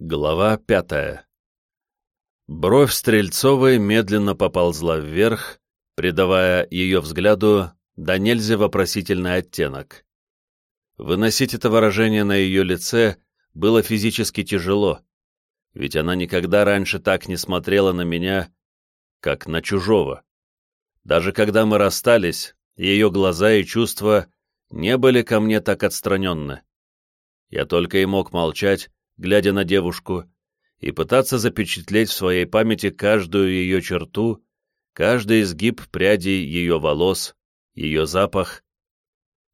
Глава пятая Бровь Стрельцовой медленно поползла вверх, придавая ее взгляду до нельзя вопросительный оттенок. Выносить это выражение на ее лице было физически тяжело, ведь она никогда раньше так не смотрела на меня, как на чужого. Даже когда мы расстались, ее глаза и чувства не были ко мне так отстраненны. Я только и мог молчать, глядя на девушку, и пытаться запечатлеть в своей памяти каждую ее черту, каждый изгиб прядей ее волос, ее запах.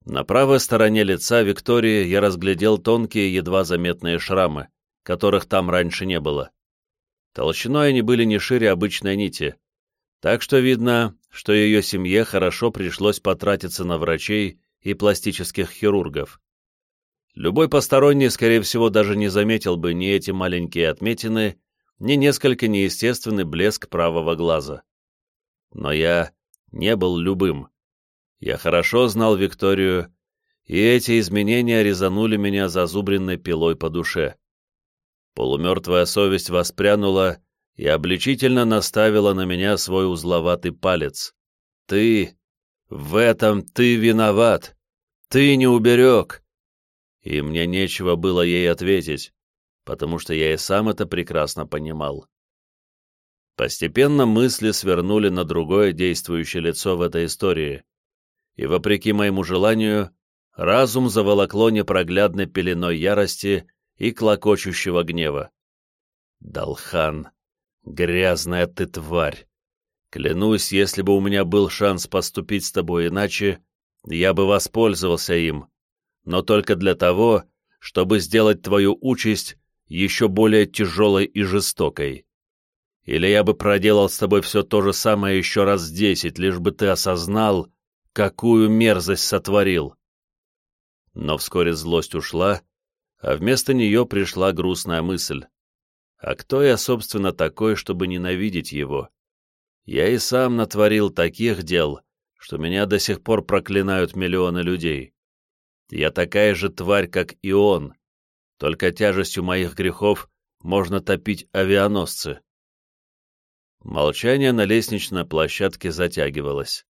На правой стороне лица Виктории я разглядел тонкие, едва заметные шрамы, которых там раньше не было. Толщиной они были не шире обычной нити, так что видно, что ее семье хорошо пришлось потратиться на врачей и пластических хирургов. Любой посторонний, скорее всего, даже не заметил бы ни эти маленькие отметины, ни несколько неестественный блеск правого глаза. Но я не был любым. Я хорошо знал Викторию, и эти изменения резанули меня зазубренной пилой по душе. Полумертвая совесть воспрянула и обличительно наставила на меня свой узловатый палец. «Ты! В этом ты виноват! Ты не уберег! И мне нечего было ей ответить, потому что я и сам это прекрасно понимал. Постепенно мысли свернули на другое действующее лицо в этой истории, и, вопреки моему желанию, разум заволокло непроглядной пеленой ярости и клокочущего гнева. «Далхан, грязная ты тварь! Клянусь, если бы у меня был шанс поступить с тобой иначе, я бы воспользовался им, но только для того, чтобы сделать твою участь еще более тяжелой и жестокой. Или я бы проделал с тобой все то же самое еще раз десять, лишь бы ты осознал, какую мерзость сотворил. Но вскоре злость ушла, а вместо нее пришла грустная мысль. А кто я, собственно, такой, чтобы ненавидеть его? Я и сам натворил таких дел, что меня до сих пор проклинают миллионы людей. Я такая же тварь, как и он, только тяжестью моих грехов можно топить авианосцы. Молчание на лестничной площадке затягивалось.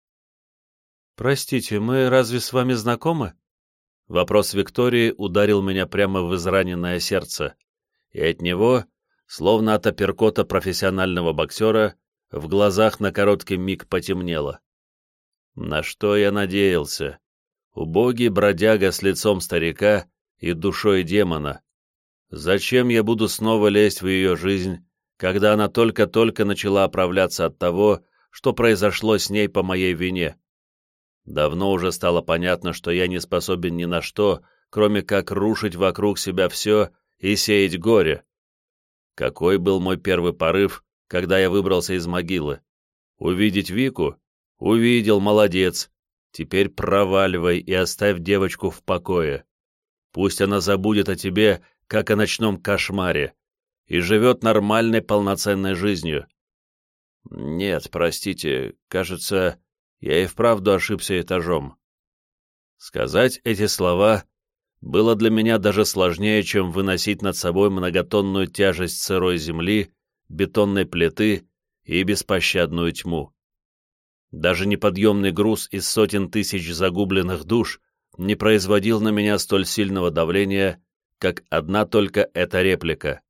«Простите, мы разве с вами знакомы?» Вопрос Виктории ударил меня прямо в израненное сердце, и от него, словно от апперкота профессионального боксера, в глазах на короткий миг потемнело. На что я надеялся? Убогий бродяга с лицом старика и душой демона. Зачем я буду снова лезть в ее жизнь, когда она только-только начала оправляться от того, что произошло с ней по моей вине? Давно уже стало понятно, что я не способен ни на что, кроме как рушить вокруг себя все и сеять горе. Какой был мой первый порыв, когда я выбрался из могилы? Увидеть Вику? Увидел, молодец. Теперь проваливай и оставь девочку в покое. Пусть она забудет о тебе, как о ночном кошмаре, и живет нормальной полноценной жизнью. Нет, простите, кажется, я и вправду ошибся этажом. Сказать эти слова было для меня даже сложнее, чем выносить над собой многотонную тяжесть сырой земли, бетонной плиты и беспощадную тьму. Даже неподъемный груз из сотен тысяч загубленных душ не производил на меня столь сильного давления, как одна только эта реплика.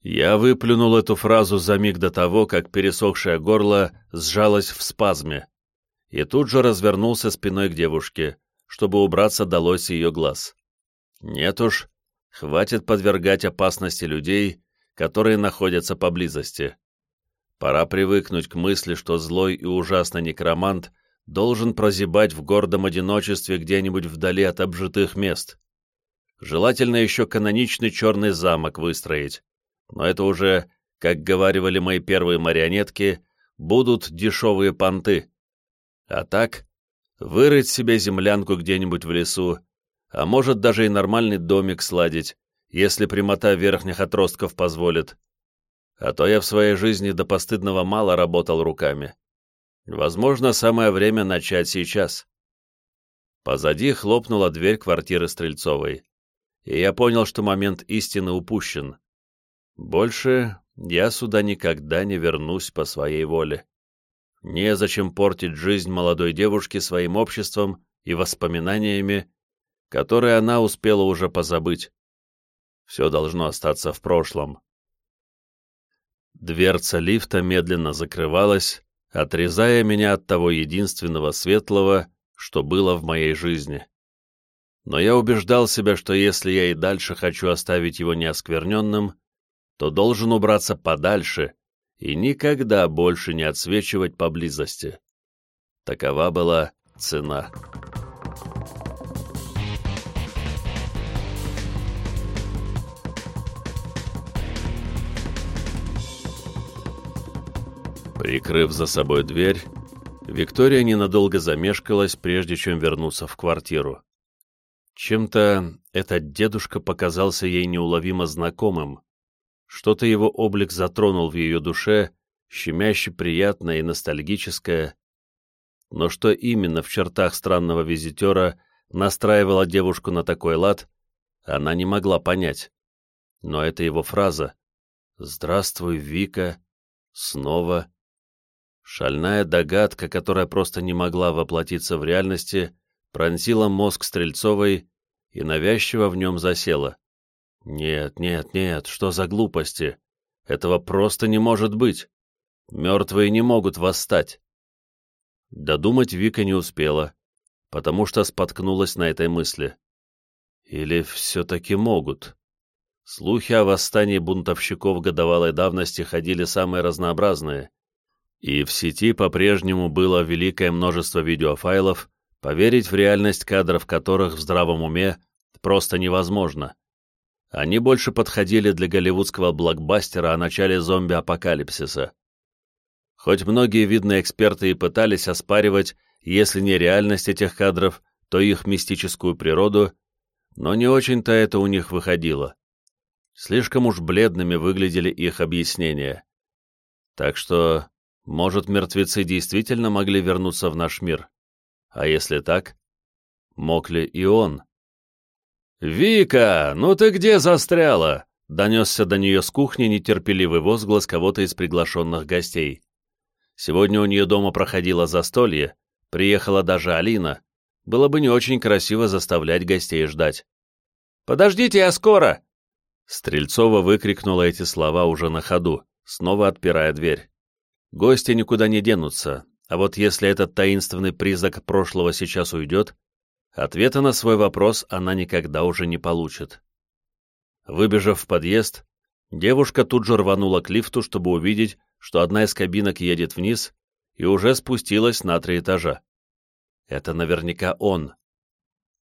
Я выплюнул эту фразу за миг до того, как пересохшее горло сжалось в спазме, и тут же развернулся спиной к девушке, чтобы убраться долой с ее глаз. Нет уж, хватит подвергать опасности людей, которые находятся поблизости. Пора привыкнуть к мысли, что злой и ужасный некромант должен прозябать в гордом одиночестве где-нибудь вдали от обжитых мест. Желательно еще каноничный черный замок выстроить, но это уже, как говаривали мои первые марионетки, будут дешевые понты. А так, вырыть себе землянку где-нибудь в лесу, а может даже и нормальный домик сладить, если прямота верхних отростков позволит, а то я в своей жизни до постыдного мало работал руками. Возможно, самое время начать сейчас. Позади хлопнула дверь квартиры Стрельцовой, и я понял, что момент истины упущен. Больше я сюда никогда не вернусь по своей воле. Незачем портить жизнь молодой девушки своим обществом и воспоминаниями, которые она успела уже позабыть. Все должно остаться в прошлом. Дверца лифта медленно закрывалась, отрезая меня от того единственного светлого, что было в моей жизни. Но я убеждал себя, что если я и дальше хочу оставить его неоскверненным, то должен убраться подальше и никогда больше не отсвечивать поблизости. Такова была цена. Прикрыв за собой дверь, Виктория ненадолго замешкалась, прежде чем вернуться в квартиру. Чем-то этот дедушка показался ей неуловимо знакомым. Что-то его облик затронул в ее душе, щемяще приятное и ностальгическое. Но что именно в чертах странного визитера настраивало девушку на такой лад, она не могла понять. Но это его фраза «Здравствуй, Вика, снова». Шальная догадка, которая просто не могла воплотиться в реальности, пронзила мозг Стрельцовой и навязчиво в нем засела. Нет, нет, нет, что за глупости? Этого просто не может быть. Мертвые не могут восстать. Додумать Вика не успела, потому что споткнулась на этой мысли. Или все-таки могут? Слухи о восстании бунтовщиков годовалой давности ходили самые разнообразные, и в сети по-прежнему было великое множество видеофайлов, поверить в реальность кадров которых в здравом уме просто невозможно. Они больше подходили для голливудского блокбастера о начале зомби-апокалипсиса. Хоть многие видные эксперты и пытались оспаривать, если не реальность этих кадров, то их мистическую природу, но не очень-то это у них выходило. Слишком уж бледными выглядели их объяснения. Так что может, мертвецы действительно могли вернуться в наш мир? А если так, мог ли и он? «Вика, ну ты где застряла?» — донесся до нее с кухни нетерпеливый возглас кого-то из приглашенных гостей. Сегодня у нее дома проходило застолье, приехала даже Алина. Было бы не очень красиво заставлять гостей ждать. «Подождите, я скоро!» Стрельцова выкрикнула эти слова уже на ходу, снова отпирая дверь. Гости никуда не денутся, а вот если этот таинственный призрак прошлого сейчас уйдет, ответа на свой вопрос она никогда уже не получит. Выбежав в подъезд, девушка тут же рванула к лифту, чтобы увидеть, что одна из кабинок едет вниз и уже спустилась на три этажа. Это наверняка он.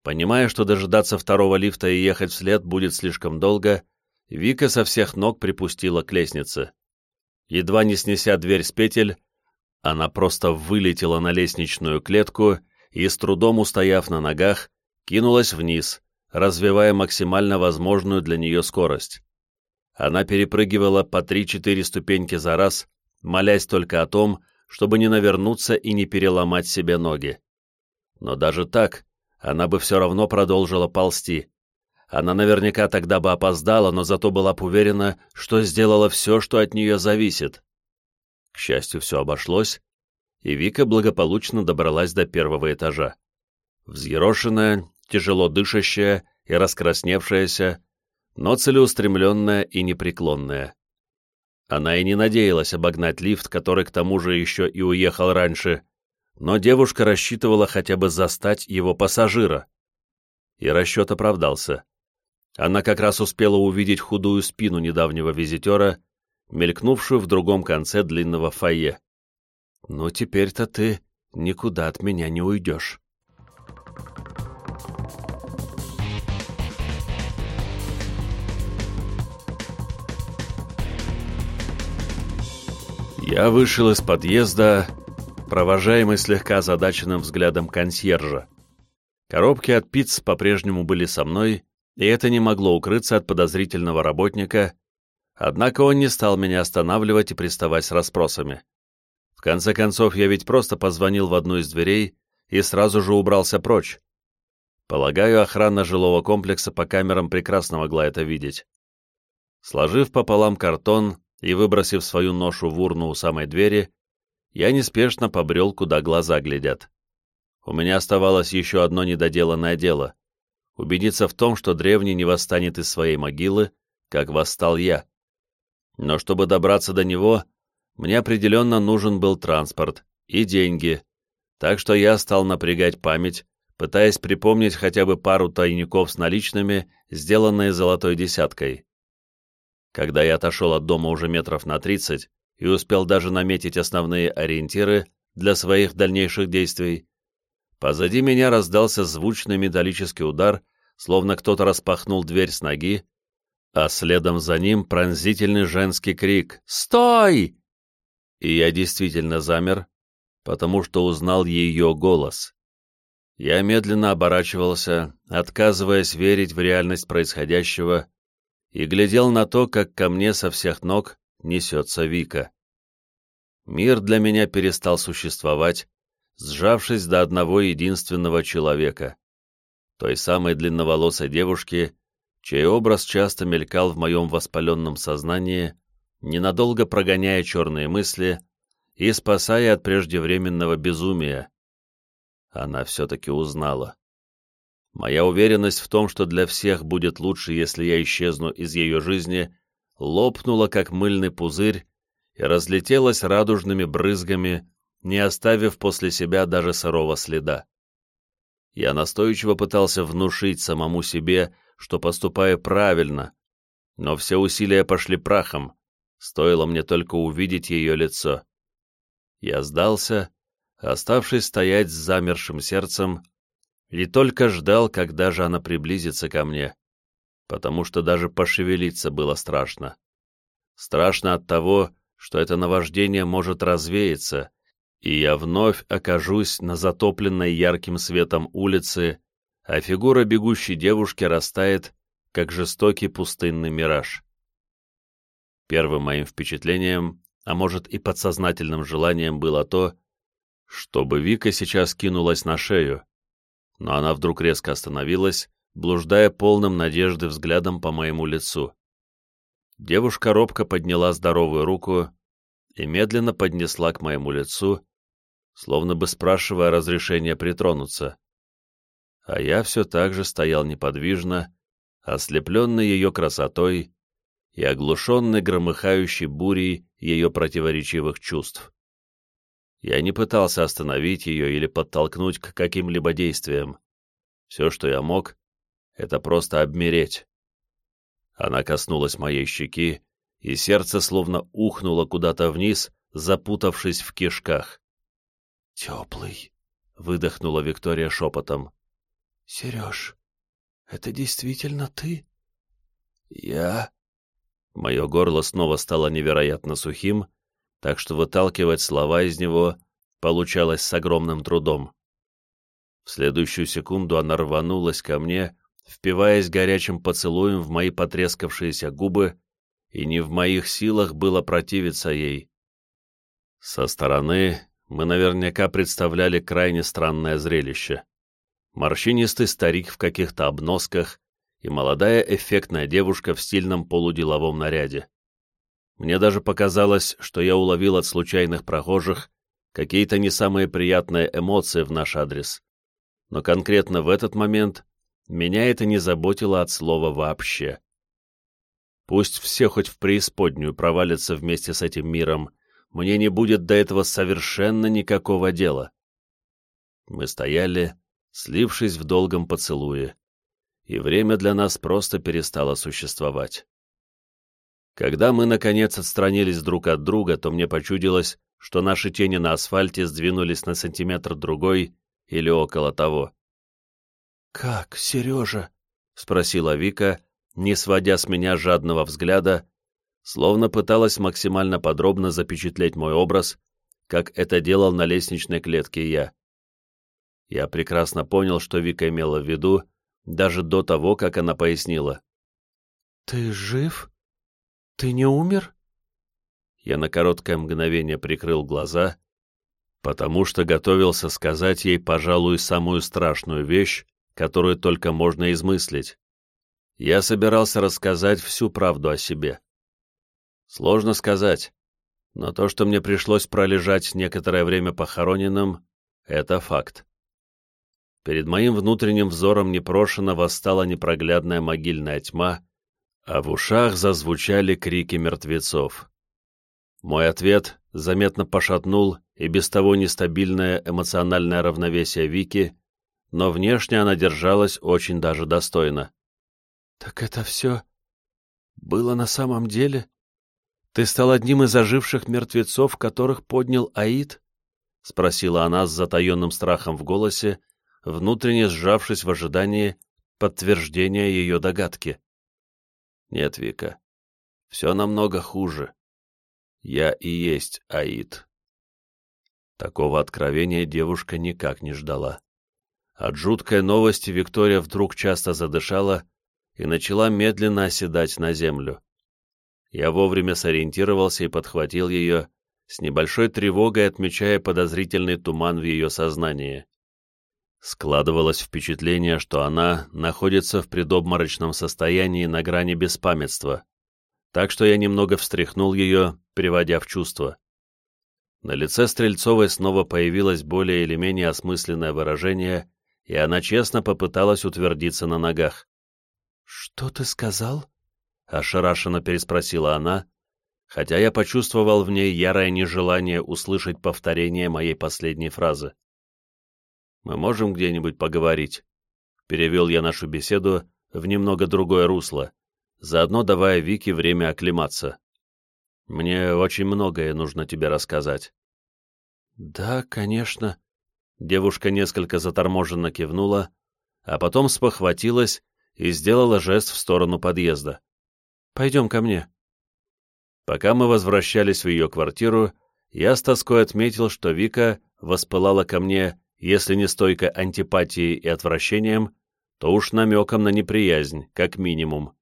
Понимая, что дожидаться второго лифта и ехать вслед будет слишком долго, Вика со всех ног припустила к лестнице. Едва не снеся дверь с петель, она просто вылетела на лестничную клетку и, с трудом устояв на ногах, кинулась вниз, развивая максимально возможную для нее скорость. Она перепрыгивала по 3-4 ступеньки за раз, молясь только о том, чтобы не навернуться и не переломать себе ноги. Но даже так она бы все равно продолжила ползти, она наверняка тогда бы опоздала, но зато была бы уверена, что сделала все, что от нее зависит. К счастью, все обошлось, и Вика благополучно добралась до первого этажа. Взъерошенная, тяжело дышащая и раскрасневшаяся, но целеустремленная и непреклонная. Она и не надеялась обогнать лифт, который к тому же еще и уехал раньше, но девушка рассчитывала хотя бы застать его пассажира. И расчет оправдался. Она как раз успела увидеть худую спину недавнего визитера, мелькнувшую в другом конце длинного фойе. «Ну, теперь-то ты никуда от меня не уйдешь». Я вышел из подъезда, провожаемый слегка озадаченным взглядом консьержа. Коробки от пиц по-прежнему были со мной, и это не могло укрыться от подозрительного работника, однако он не стал меня останавливать и приставать с расспросами. В конце концов, я ведь просто позвонил в одну из дверей и сразу же убрался прочь. Полагаю, охрана жилого комплекса по камерам прекрасно могла это видеть. Сложив пополам картон и выбросив свою ношу в урну у самой двери, я неспешно побрел, куда глаза глядят. У меня оставалось еще одно недоделанное дело — убедиться в том, что древний не восстанет из своей могилы, как восстал я. Но чтобы добраться до него, мне определенно нужен был транспорт и деньги, так что я стал напрягать память, пытаясь припомнить хотя бы пару тайников с наличными, сделанные золотой десяткой. Когда я отошел от дома уже метров на тридцать и успел даже наметить основные ориентиры для своих дальнейших действий, позади меня раздался звучный металлический удар, словно кто-то распахнул дверь с ноги, а следом за ним пронзительный женский крик «Стой!» И я действительно замер, потому что узнал ее голос. Я медленно оборачивался, отказываясь верить в реальность происходящего, и глядел на то, как ко мне со всех ног несется Вика. Мир для меня перестал существовать, сжавшись до одного единственного человека, той самой длинноволосой девушки, чей образ часто мелькал в моем воспаленном сознании, ненадолго прогоняя черные мысли и спасая от преждевременного безумия. Она все-таки узнала. Моя уверенность в том, что для всех будет лучше, если я исчезну из ее жизни, лопнула, как мыльный пузырь, и разлетелась радужными брызгами, не оставив после себя даже сырого следа. Я настойчиво пытался внушить самому себе, что поступаю правильно, но все усилия пошли прахом, стоило мне только увидеть ее лицо. Я сдался, оставшись стоять с замершим сердцем, и только ждал, когда же она приблизится ко мне, потому что даже пошевелиться было страшно. Страшно от того, что это наваждение может развеяться, и я вновь окажусь на затопленной ярким светом улице, а фигура бегущей девушки растает, как жестокий пустынный мираж. Первым моим впечатлением, а может и подсознательным желанием было то, чтобы Вика сейчас кинулась на шею, но она вдруг резко остановилась, блуждая полным надежды взглядом по моему лицу. Девушка робко подняла здоровую руку и медленно поднесла к моему лицу, словно бы спрашивая разрешения притронуться. А я все так же стоял неподвижно, ослепленный ее красотой и оглушенный громыхающей бурей ее противоречивых чувств. Я не пытался остановить ее или подтолкнуть к каким-либо действиям. Все, что я мог, это просто обмереть. Она коснулась моей щеки, и сердце словно ухнуло куда-то вниз, запутавшись в кишках. «Теплый», — выдохнула Виктория шепотом. «Сереж, это действительно ты?» «Я...» Мое горло снова стало невероятно сухим, так что выталкивать слова из него получалось с огромным трудом. В следующую секунду она рванулась ко мне, впиваясь горячим поцелуем в мои потрескавшиеся губы, и не в моих силах было противиться ей. Со стороны мы наверняка представляли крайне странное зрелище. Морщинистый старик в каких-то обносках и молодая эффектная девушка в стильном полуделовом наряде. Мне даже показалось, что я уловил от случайных прохожих какие-то не самые приятные эмоции в наш адрес. Но конкретно в этот момент меня это не заботило от слова вообще. Пусть все хоть в преисподнюю провалятся вместе с этим миром, мне не будет до этого совершенно никакого дела. Мы стояли, слившись в долгом поцелуе, и время для нас просто перестало существовать. Когда мы, наконец, отстранились друг от друга, то мне почудилось, что наши тени на асфальте сдвинулись на сантиметр-другой или около того. «Как, Сережа?» — спросила Вика, не сводя с меня жадного взгляда, словно пыталась максимально подробно запечатлеть мой образ, как это делал на лестничной клетке я. Я прекрасно понял, что Вика имела в виду, даже до того, как она пояснила. «Ты жив?» «Ты не умер?» Я на короткое мгновение прикрыл глаза, потому что готовился сказать ей, пожалуй, самую страшную вещь, которую только можно измыслить. Я собирался рассказать всю правду о себе. Сложно сказать, но то, что мне пришлось пролежать некоторое время похороненным, это факт. Перед моим внутренним взором непрошено восстала непроглядная могильная тьма, а в ушах зазвучали крики мертвецов. Мой ответ заметно пошатнул и без того нестабильное эмоциональное равновесие Вики, но внешне она держалась очень даже достойно. «Так это все было на самом деле? Ты стал одним из оживших мертвецов, которых поднял Аид?» — спросила она с затаенным страхом в голосе, внутренне сжавшись в ожидании подтверждения ее догадки. «Нет, Вика, все намного хуже. Я и есть Аид». Такого откровения девушка никак не ждала. От жуткой новости Виктория вдруг часто задышала и начала медленно оседать на землю. Я вовремя сориентировался и подхватил ее, с небольшой тревогой отмечая подозрительный туман в ее сознании. Складывалось впечатление, что она находится в предобморочном состоянии на грани беспамятства, так что я немного встряхнул ее, приводя в чувство. На лице Стрельцовой снова появилось более или менее осмысленное выражение, и она честно попыталась утвердиться на ногах. «Что ты сказал?» — ошарашенно переспросила она, хотя я почувствовал в ней ярое нежелание услышать повторение моей последней фразы. Мы можем где-нибудь поговорить?» Перевел я нашу беседу в немного другое русло, заодно давая Вике время оклематься. «Мне очень многое нужно тебе рассказать». «Да, конечно». Девушка несколько заторможенно кивнула, а потом спохватилась и сделала жест в сторону подъезда. «Пойдем ко мне». Пока мы возвращались в ее квартиру, я с тоской отметил, что Вика воспылала ко мне если не стойко антипатией и отвращением, то уж намеком на неприязнь, как минимум.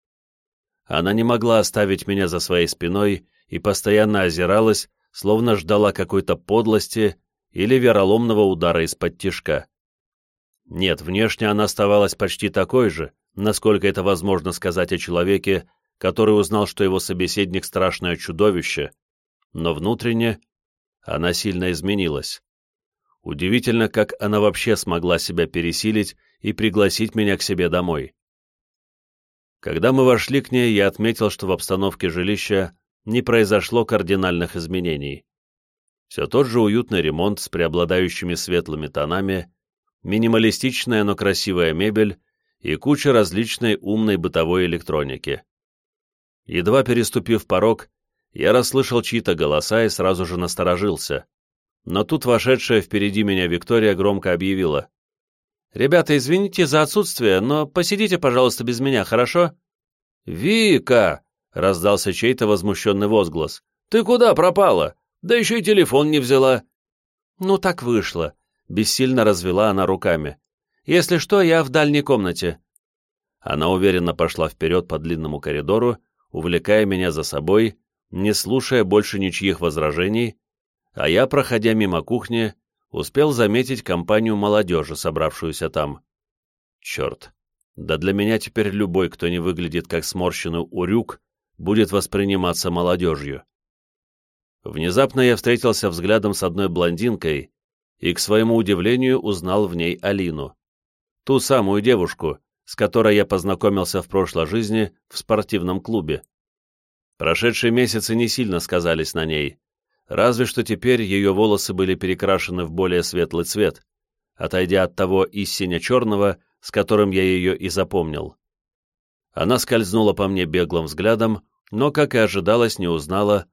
Она не могла оставить меня за своей спиной и постоянно озиралась, словно ждала какой-то подлости или вероломного удара из-под тишка. Нет, внешне она оставалась почти такой же, насколько это возможно сказать о человеке, который узнал, что его собеседник — страшное чудовище, но внутренне она сильно изменилась. Удивительно, как она вообще смогла себя пересилить и пригласить меня к себе домой. Когда мы вошли к ней, я отметил, что в обстановке жилища не произошло кардинальных изменений. Все тот же уютный ремонт с преобладающими светлыми тонами, минималистичная, но красивая мебель и куча различной умной бытовой электроники. Едва переступив порог, я расслышал чьи-то голоса и сразу же насторожился. Но тут вошедшая впереди меня Виктория громко объявила. «Ребята, извините за отсутствие, но посидите, пожалуйста, без меня, хорошо?» «Вика!» — раздался чей-то возмущенный возглас. «Ты куда пропала? Да еще и телефон не взяла!» «Ну, так вышло», — бессильно развела она руками. «Если что, я в дальней комнате». Она уверенно пошла вперед по длинному коридору, увлекая меня за собой, не слушая больше ничьих возражений, а я, проходя мимо кухни, успел заметить компанию молодежи, собравшуюся там. Черт, да для меня теперь любой, кто не выглядит как сморщенный урюк, будет восприниматься молодежью. Внезапно я встретился взглядом с одной блондинкой и, к своему удивлению, узнал в ней Алину. Ту самую девушку, с которой я познакомился в прошлой жизни в спортивном клубе. Прошедшие месяцы не сильно сказались на ней, разве что теперь ее волосы были перекрашены в более светлый цвет, отойдя от того истинно черного, с которым я ее и запомнил. Она скользнула по мне беглым взглядом, но, как и ожидалось, не узнала,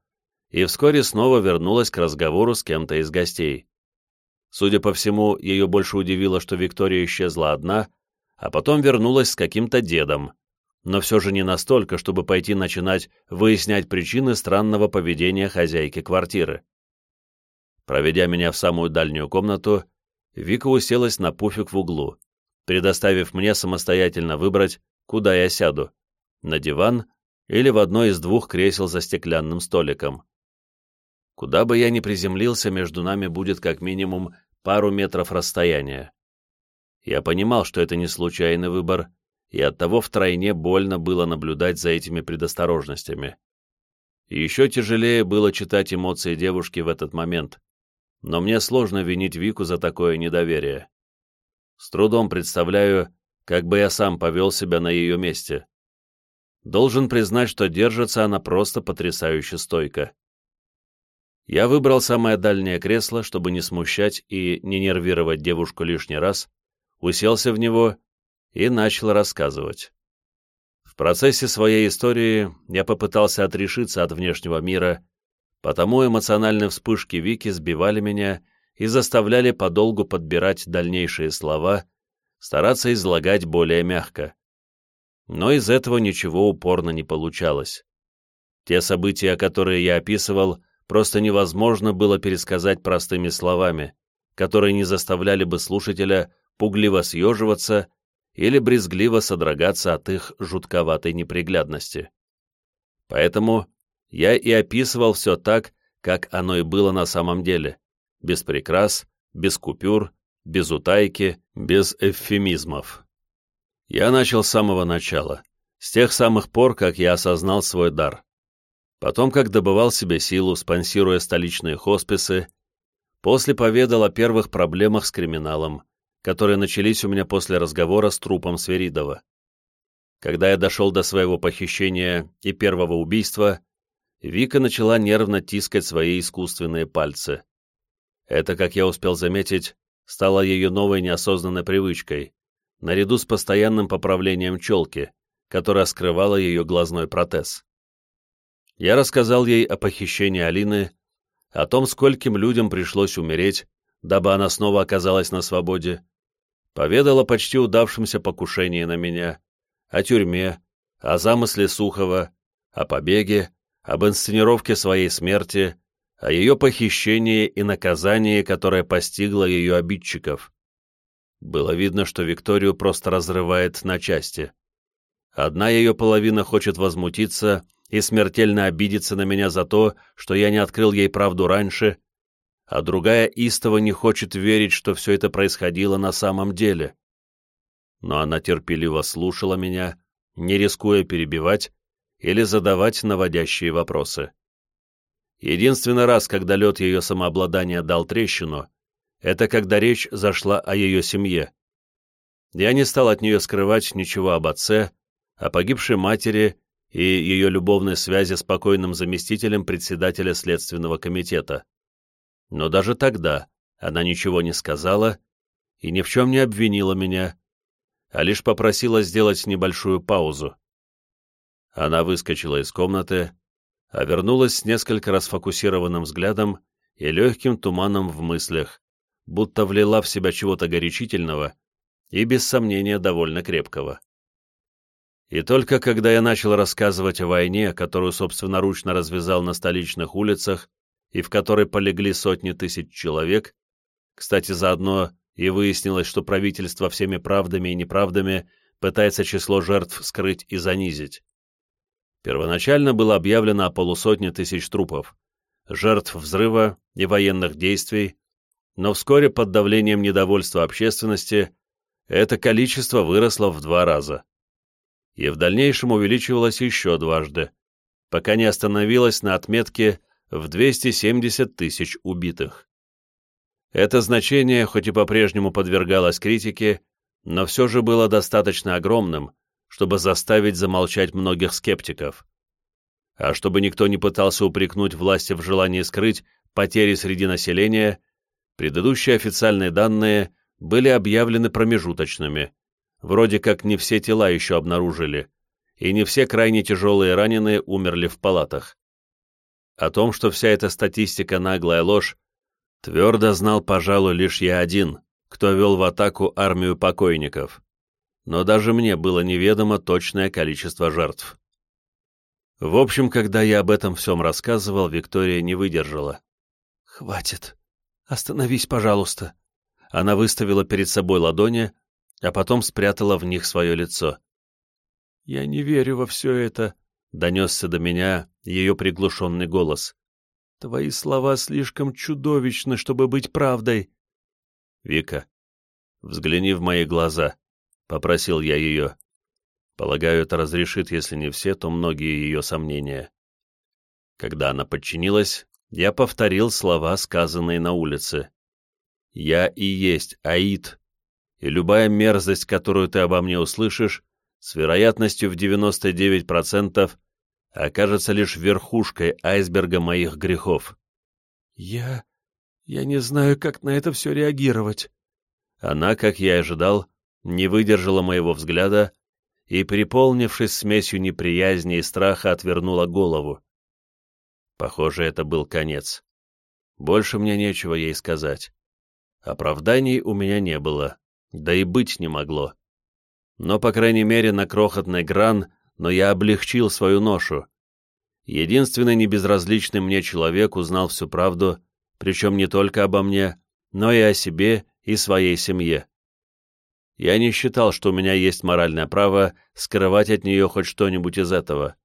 и вскоре снова вернулась к разговору с кем-то из гостей. Судя по всему, ее больше удивило, что Виктория исчезла одна, а потом вернулась с каким-то дедом, но все же не настолько, чтобы пойти начинать выяснять причины странного поведения хозяйки квартиры. Проведя меня в самую дальнюю комнату, Вика уселась на пуфик в углу, предоставив мне самостоятельно выбрать, куда я сяду, на диван или в одно из двух кресел за стеклянным столиком. Куда бы я ни приземлился, между нами будет как минимум пару метров расстояния. Я понимал, что это не случайный выбор, и оттого втройне больно было наблюдать за этими предосторожностями. Еще тяжелее было читать эмоции девушки в этот момент, но мне сложно винить Вику за такое недоверие. С трудом представляю, как бы я сам повел себя на ее месте. Должен признать, что держится она просто потрясающе стойко. Я выбрал самое дальнее кресло, чтобы не смущать и не нервировать девушку лишний раз, уселся в него и начал рассказывать. В процессе своей истории я попытался отрешиться от внешнего мира, потому эмоциональные вспышки Вики сбивали меня и заставляли подолгу подбирать дальнейшие слова, стараться излагать более мягко. Но из этого ничего упорно не получалось. Те события, которые я описывал, просто невозможно было пересказать простыми словами, которые не заставляли бы слушателя пугливо съеживаться или брезгливо содрогаться от их жутковатой неприглядности. Поэтому я и описывал все так, как оно и было на самом деле, без прикрас, без купюр, без утайки, без эвфемизмов. Я начал с самого начала, с тех самых пор, как я осознал свой дар. Потом, как добывал себе силу, спонсируя столичные хосписы, после поведал о первых проблемах с криминалом, которые начались у меня после разговора с трупом Сверидова. Когда я дошел до своего похищения и первого убийства, Вика начала нервно тискать свои искусственные пальцы. Это, как я успел заметить, стало ее новой неосознанной привычкой, наряду с постоянным поправлением челки, которая скрывала ее глазной протез. Я рассказал ей о похищении Алины, о том, скольким людям пришлось умереть, дабы она снова оказалась на свободе, поведал о почти удавшемся покушении на меня, о тюрьме, о замысле Сухова, о побеге, об инсценировке своей смерти, о ее похищении и наказании, которое постигло ее обидчиков. Было видно, что Викторию просто разрывает на части. Одна ее половина хочет возмутиться и смертельно обидеться на меня за то, что я не открыл ей правду раньше, а другая истово не хочет верить, что все это происходило на самом деле. Но она терпеливо слушала меня, не рискуя перебивать или задавать наводящие вопросы. Единственный раз, когда лед ее самообладания дал трещину, это когда речь зашла о ее семье. Я не стал от нее скрывать ничего об отце, о погибшей матери и ее любовной связи с покойным заместителем председателя Следственного комитета. Но даже тогда она ничего не сказала и ни в чем не обвинила меня, а лишь попросила сделать небольшую паузу. Она выскочила из комнаты, а вернулась с несколько расфокусированным взглядом и легким туманом в мыслях, будто влила в себя чего-то горячительного и, без сомнения, довольно крепкого. И только когда я начал рассказывать о войне, которую собственноручно развязал на столичных улицах, и в которой полегли сотни тысяч человек. Кстати, заодно и выяснилось, что правительство всеми правдами и неправдами пытается число жертв скрыть и занизить. Первоначально было объявлено о полусотне тысяч трупов, жертв взрыва и военных действий, но вскоре под давлением недовольства общественности это количество выросло в два раза. И в дальнейшем увеличивалось еще дважды, пока не остановилось на отметке в 270 тысяч убитых. Это значение, хоть и по-прежнему подвергалось критике, но все же было достаточно огромным, чтобы заставить замолчать многих скептиков. А чтобы никто не пытался упрекнуть власти в желании скрыть потери среди населения, предыдущие официальные данные были объявлены промежуточными, вроде как не все тела еще обнаружили, и не все крайне тяжелые раненые умерли в палатах. О том, что вся эта статистика наглая ложь, твердо знал, пожалуй, лишь я один, кто вел в атаку армию покойников. Но даже мне было неведомо точное количество жертв. В общем, когда я об этом всем рассказывал, Виктория не выдержала. «Хватит. Остановись, пожалуйста». Она выставила перед собой ладони, а потом спрятала в них свое лицо. «Я не верю во все это», донесся до меня ее приглушенный голос. «Твои слова слишком чудовищны, чтобы быть правдой». «Вика, взгляни в мои глаза», — попросил я ее. Полагаю, это разрешит, если не все, то многие ее сомнения. Когда она подчинилась, я повторил слова, сказанные на улице. «Я и есть Аид, и любая мерзость, которую ты обо мне услышишь, с вероятностью в 99% окажется лишь верхушкой айсберга моих грехов». «Я... я не знаю, как на это все реагировать». Она, как я и ожидал, не выдержала моего взгляда и, переполнившись смесью неприязни и страха, отвернула голову. Похоже, это был конец. Больше мне нечего ей сказать. Оправданий у меня не было, да и быть не могло. Но, по крайней мере, на крохотный гран, но я облегчил свою ношу. Единственный небезразличный мне человек узнал всю правду, причем не только обо мне, но и о себе и своей семье. Я не считал, что у меня есть моральное право скрывать от нее хоть что-нибудь из этого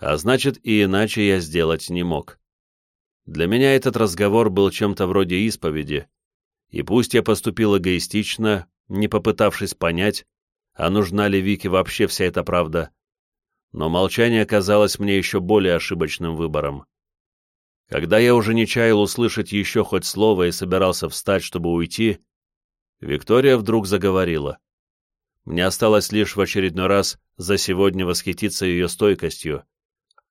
а значит и иначе я сделать не мог. Для меня этот разговор был чем-то вроде исповеди, и пусть я поступил эгоистично, не попытавшись понять, а нужна ли Вике вообще вся эта правда, но молчание казалось мне еще более ошибочным выбором. Когда я уже не чаял услышать еще хоть слово и собирался встать, чтобы уйти, Виктория вдруг заговорила. Мне осталось лишь в очередной раз за сегодня восхититься ее стойкостью,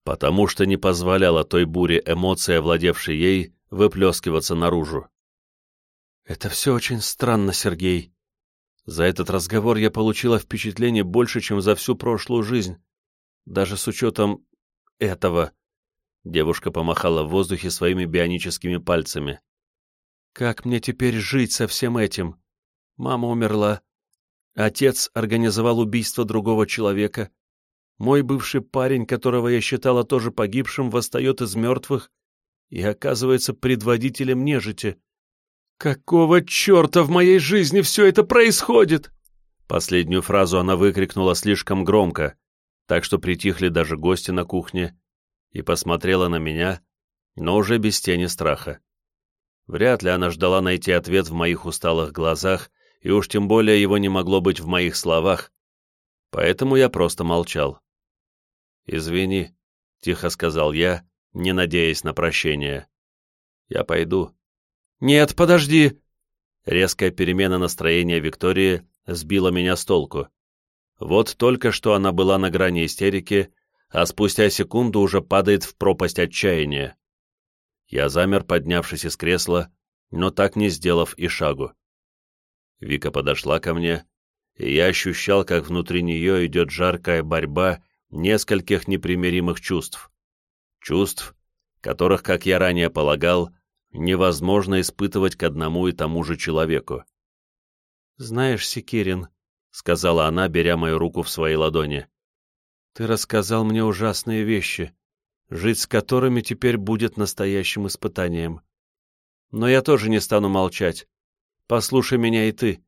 потому что не позволяла той буре эмоций, овладевшей ей, выплескиваться наружу. «Это все очень странно, Сергей. За этот разговор я получила впечатление больше, чем за всю прошлую жизнь, даже с учетом этого». Девушка помахала в воздухе своими бионическими пальцами. «Как мне теперь жить со всем этим? Мама умерла. Отец организовал убийство другого человека. Мой бывший парень, которого я считала тоже погибшим, восстает из мертвых и оказывается предводителем нежити. «Какого черта в моей жизни все это происходит?» Последнюю фразу она выкрикнула слишком громко, так что притихли даже гости на кухне, и посмотрела на меня, но уже без тени страха. Вряд ли она ждала найти ответ в моих усталых глазах, и уж тем более его не могло быть в моих словах, поэтому я просто молчал. «Извини», — тихо сказал я, не надеясь на прощение. «Я пойду». «Нет, подожди!» Резкая перемена настроения Виктории сбила меня с толку. Вот только что она была на грани истерики, а спустя секунду уже падает в пропасть отчаяния. Я замер, поднявшись из кресла, но так не сделав и шагу. Вика подошла ко мне, и я ощущал, как внутри нее идет жаркая борьба нескольких непримиримых чувств. Чувств, которых, как я ранее полагал, невозможно испытывать к одному и тому же человеку. «Знаешь, Секирин», — сказала она, беря мою руку в свои ладони, — «ты рассказал мне ужасные вещи, жить с которыми теперь будет настоящим испытанием. Но я тоже не стану молчать. Послушай меня и ты.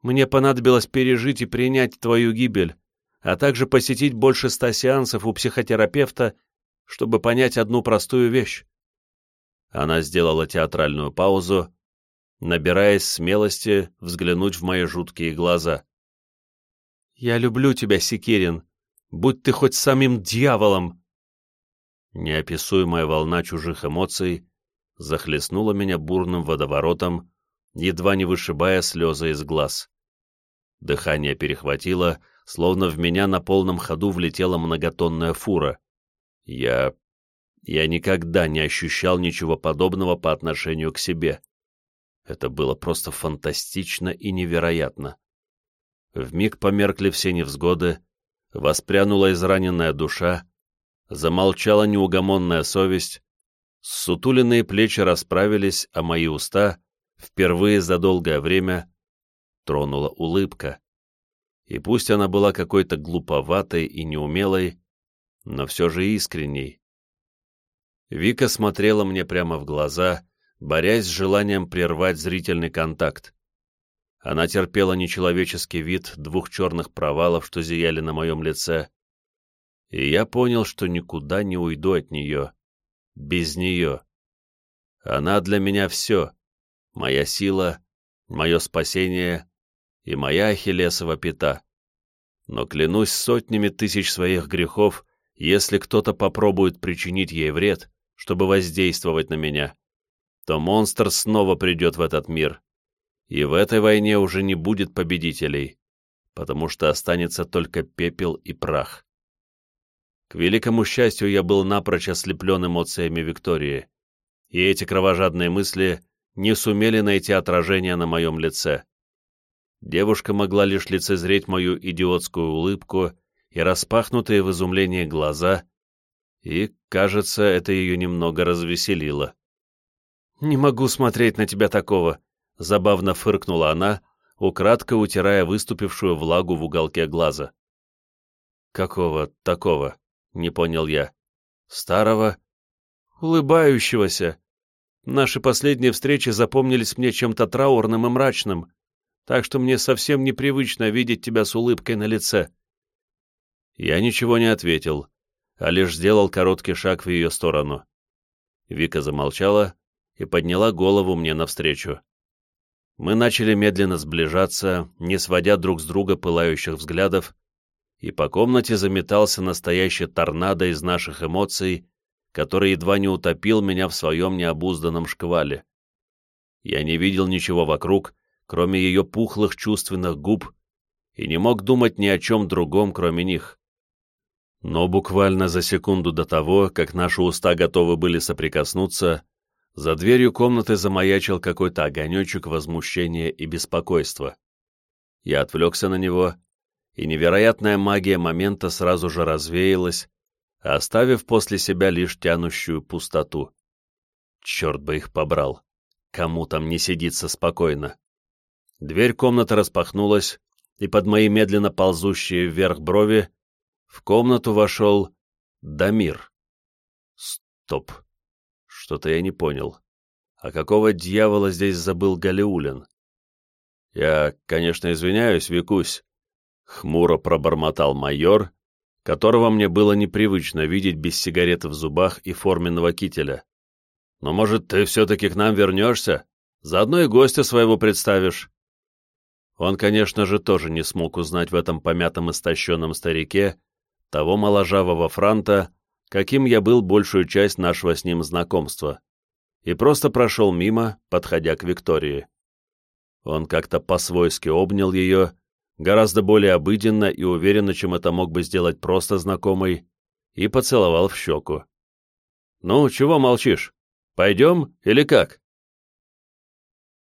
Мне понадобилось пережить и принять твою гибель, а также посетить больше ста сеансов у психотерапевта, чтобы понять одну простую вещь. Она сделала театральную паузу, набираясь смелости взглянуть в мои жуткие глаза. «Я люблю тебя, Секирин, будь ты хоть самим дьяволом!» Неописуемая волна чужих эмоций захлестнула меня бурным водоворотом, едва не вышибая слезы из глаз. Дыхание перехватило, словно в меня на полном ходу влетела многотонная фура. Я... я никогда не ощущал ничего подобного по отношению к себе. Это было просто фантастично и невероятно. Вмиг померкли все невзгоды, воспрянула израненная душа, замолчала неугомонная совесть, сутуленные плечи расправились, а мои уста, впервые за долгое время, тронула улыбка и пусть она была какой-то глуповатой и неумелой, но все же искренней. Вика смотрела мне прямо в глаза, борясь с желанием прервать зрительный контакт. Она терпела нечеловеческий вид двух черных провалов, что зияли на моем лице, и я понял, что никуда не уйду от нее, без нее. Она для меня все, моя сила, мое спасение и моя ахиллесова пята. Но клянусь сотнями тысяч своих грехов, если кто-то попробует причинить ей вред, чтобы воздействовать на меня, то монстр снова придет в этот мир. И в этой войне уже не будет победителей, потому что останется только пепел и прах. К великому счастью, я был напрочь ослеплен эмоциями Виктории, и эти кровожадные мысли не сумели найти отражения на моем лице. Девушка могла лишь лицезреть мою идиотскую улыбку и распахнутые в изумлении глаза, и, кажется, это ее немного развеселило. «Не могу смотреть на тебя такого», — забавно фыркнула она, украдко утирая выступившую влагу в уголке глаза. «Какого такого?» — не понял я. «Старого?» «Улыбающегося. Наши последние встречи запомнились мне чем-то траурным и мрачным, так что мне совсем непривычно видеть тебя с улыбкой на лице». Я ничего не ответил, а лишь сделал короткий шаг в ее сторону. Вика замолчала и подняла голову мне навстречу. Мы начали медленно сближаться, не сводя друг с друга пылающих взглядов, и по комнате заметался настоящий торнадо из наших эмоций, который едва не утопил меня в своем необузданном шквале. Я не видел ничего вокруг, кроме ее пухлых чувственных губ, и не мог думать ни о чем другом, кроме них. Но буквально за секунду до того, как наши уста готовы были соприкоснуться, за дверью комнаты замаячил какой-то огонечек возмущения и беспокойства. Я отвлекся на него, и невероятная магия момента сразу же развеялась, оставив после себя лишь тянущую пустоту. Черт бы их побрал! Кому там не сидится спокойно? Дверь комнаты распахнулась, и под мои медленно ползущие вверх брови в комнату вошел Дамир. Стоп. Что-то я не понял. А какого дьявола здесь забыл Галиулин? Я, конечно, извиняюсь, Викусь. Хмуро пробормотал майор, которого мне было непривычно видеть без сигареты в зубах и форменного кителя. Но, может, ты все-таки к нам вернешься? Заодно и гостя своего представишь. Он, конечно же, тоже не смог узнать в этом помятом истощенном старике того моложавого франта, каким я был большую часть нашего с ним знакомства, и просто прошел мимо, подходя к Виктории. Он как-то по-свойски обнял ее, гораздо более обыденно и уверенно, чем это мог бы сделать просто знакомый, и поцеловал в щеку. «Ну, чего молчишь? Пойдем или как?»